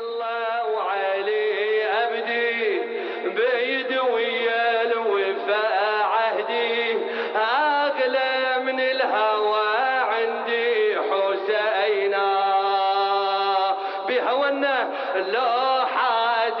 الله وعلي أبدي بيد عهدي. أغلى من الهوى عندي حسينا. لو حاد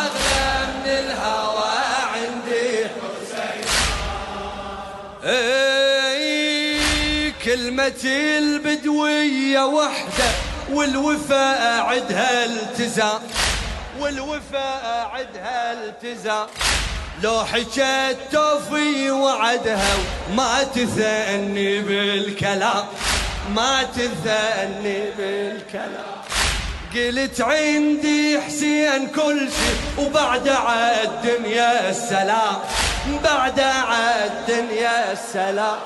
الهوى عندي. أي كلمتي البدوية وحدة والوفاء عدها التزام. والوفاء عدها التزام. لو حكيت توفي وعدها وما تثني بالكلام. ما تثني بالكلام. قلت عندي حسين كل شي وبعد عالدنيا السلام. بعد عالدنيا السلام.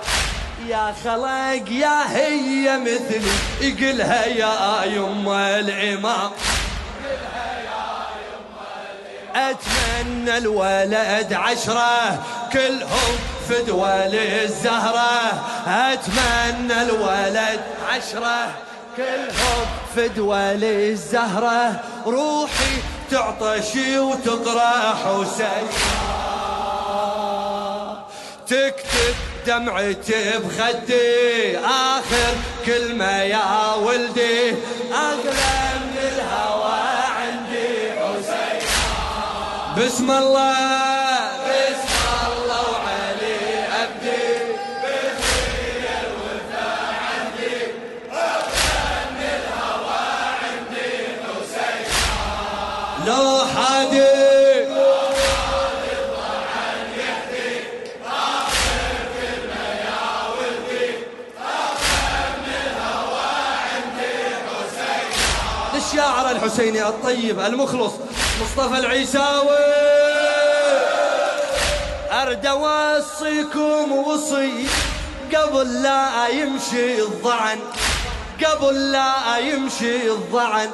يا خلق يا هي مثلي يقلها يا يما العمام. أتمنى الولد عشرة كلهم فدوى للزهرة. أتمنى الولد عشرة. كلهم فدوى للزهرة روحي تعطش وتقرا حسين تكتب دمعتي بخدي آخر كلمة يا ولدي. أغلى من الهوى عندي حسين. بسم الله للشاعر الحسيني الطيب المخلص مصطفى العيساوي. أرد أوصيكم وصي قبل لا يمشي الضعن قبل لا يمشي الضعن.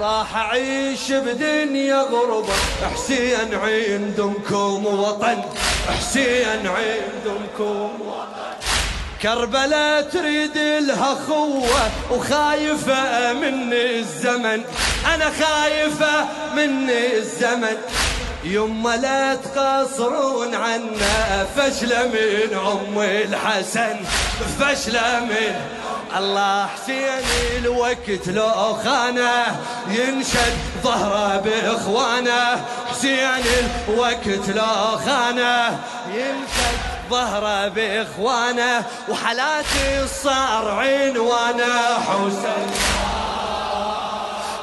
راح أعيش بدنيا غربة حسين عندكم وطن حسين عندكم وطن. كربلاء تريد لها خوة وخايفة مني الزمن. أنا خايفة مني الزمن. يما لا تقصرون عنا فشلة من أم الحسن فشلة من الله حسين الوقت لو خانه ينشد ظهره بإخوانه. حسين الوقت لو خانه ينشد ظهره بإخوانه. وحالاتي صار عنوانه حسين.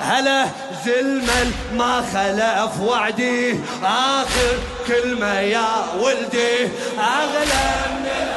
هلا زلمل ما خلف وعدي آخر كلمة يا ولدي. أغلى من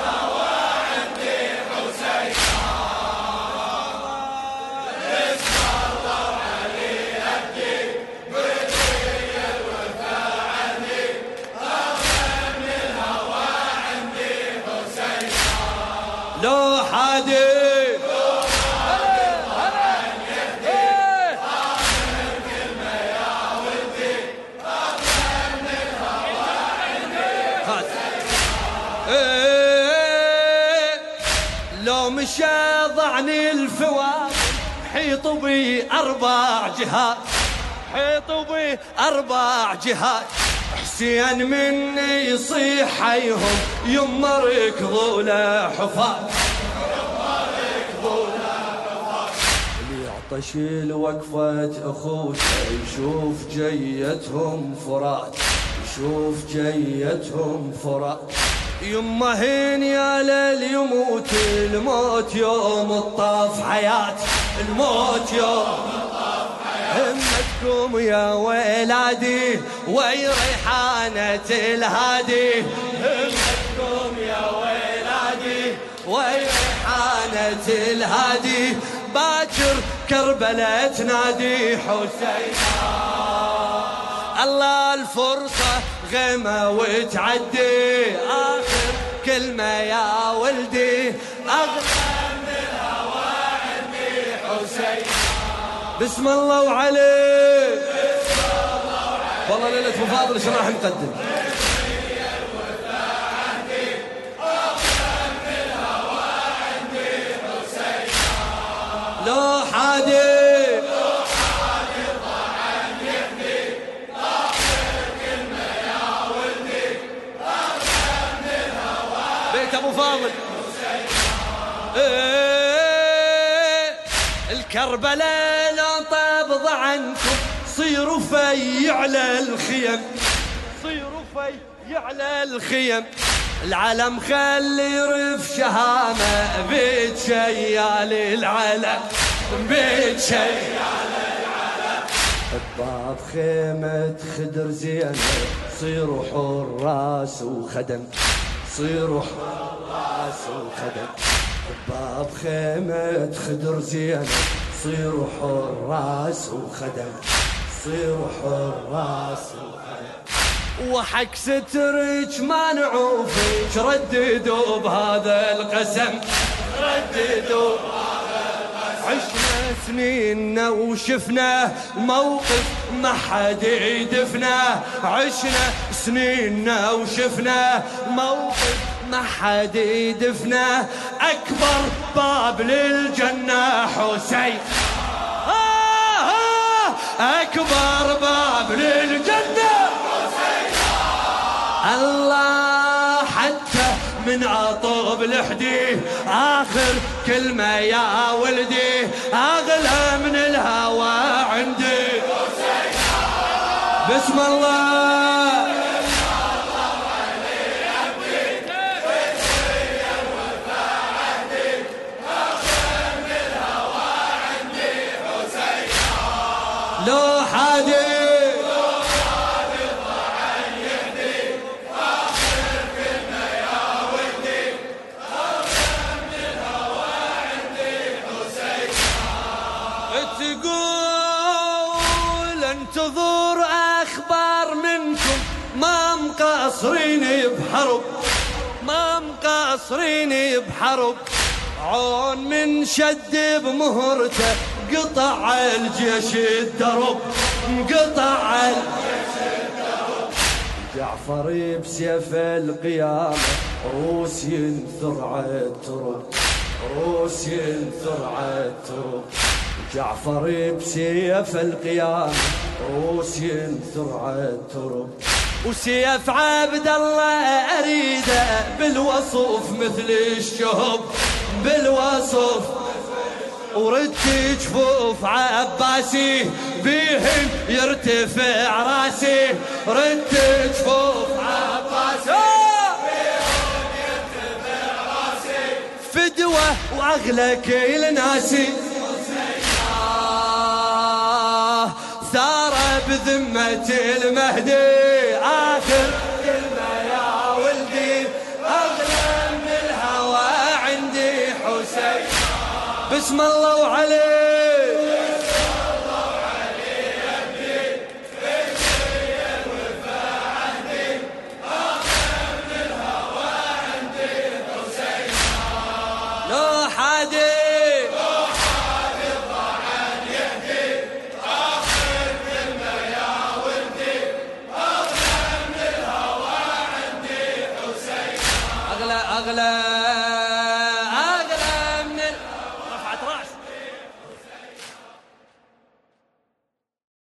مشى ضعني الفوار حيط بي أربع جهات. حيط بي أربع جهات. حسين مني يصيح حيهم يما ركضوا اللي يعطش الوقفة أخوته يشوف جيتهم فرات. يشوف جيتهم فرات. يما هين يا ليل يموت الموت يوم الطاف حياة الموت يوم همتكم يا ولادي وي ريحانة الهادي. همتكم يا ولادي وي ريحانة الهادي. باكر كربلاء تنادي حسين الله الفرصة غمى وتعدي. آخر كلمة يا ولدي أغلى من الهوى عندي حسين بسم الله وعليك. والله ليلة مفاضل شو راح نقدم؟ لو حادي الكربلاء لا تبض عنكم صيروا في على الخيم. صيروا في على الخيم. العلم خلي رف شهامة بيت شيال العلم بيت شيال باب خيمة خدر زينة صيروا حراس وخدم. صيروا حراس وخدم. باب خيمة خدر زينة صيروا حراس وخدم صيروا حراس وخدم. وحق سترك ما نعوفك رددوا بهذا القسم. رددوا عشنا سنين وشفنا موقف ما حد يدفنا عشنا سنين وشفنا موقف ما حد يدفنا أكبر باب للجنة حسين. آه آه أكبر باب للجنة الله حتى من عطوب الحدي آخر كلمة يا ولدي. أغلى من الهوى عندي. بسم الله. لو تقول انتظر أخبار منكم. ما مقصرين بحرب. ما مقصرين بحرب. عون من شد بمهرته. قطع الجيش الدرب قطع الجيش الدرب جعفر بسيف القيامة روس ينثر عالترب روس ينثر عالترب جعفر بسيف القيامة روس ينثر عالترب وسيف عبد الله أريده بالوصف مثل الشهب بالوصف ورد جفوف عباسي بيهن يرتفع راسي. رد جفوف عباسي فدوة واغلى كل ناسي ثار بذمة المهدي. بسم الله وعليك